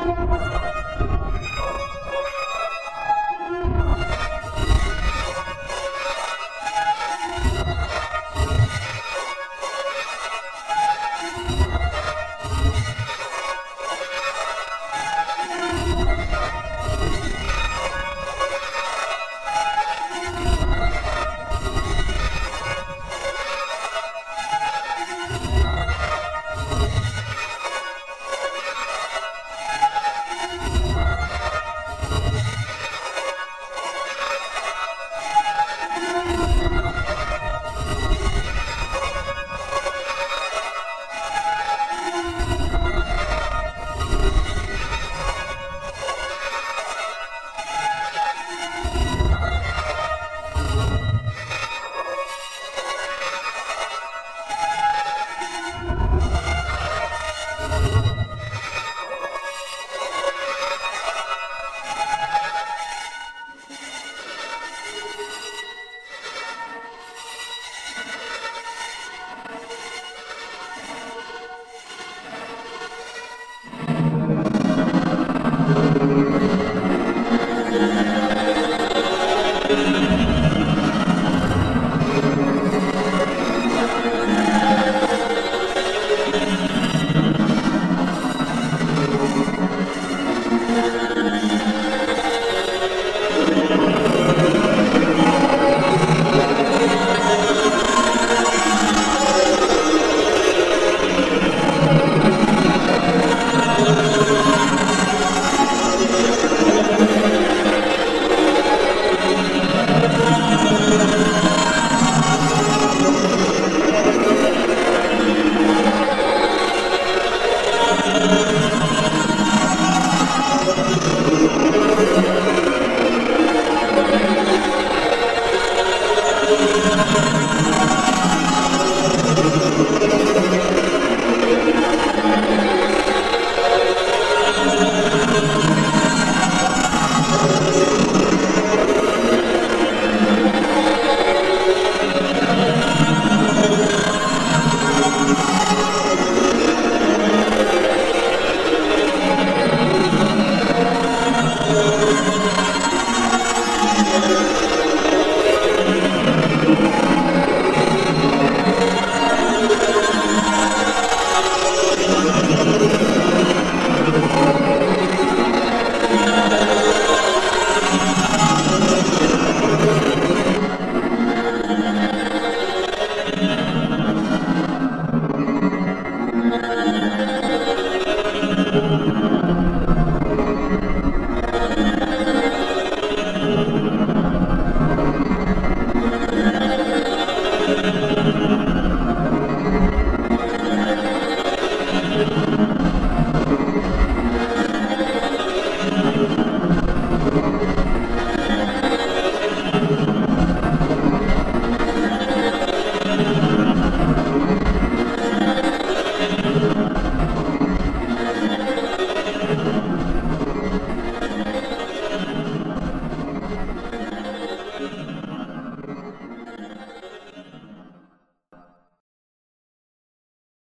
Música Thank you.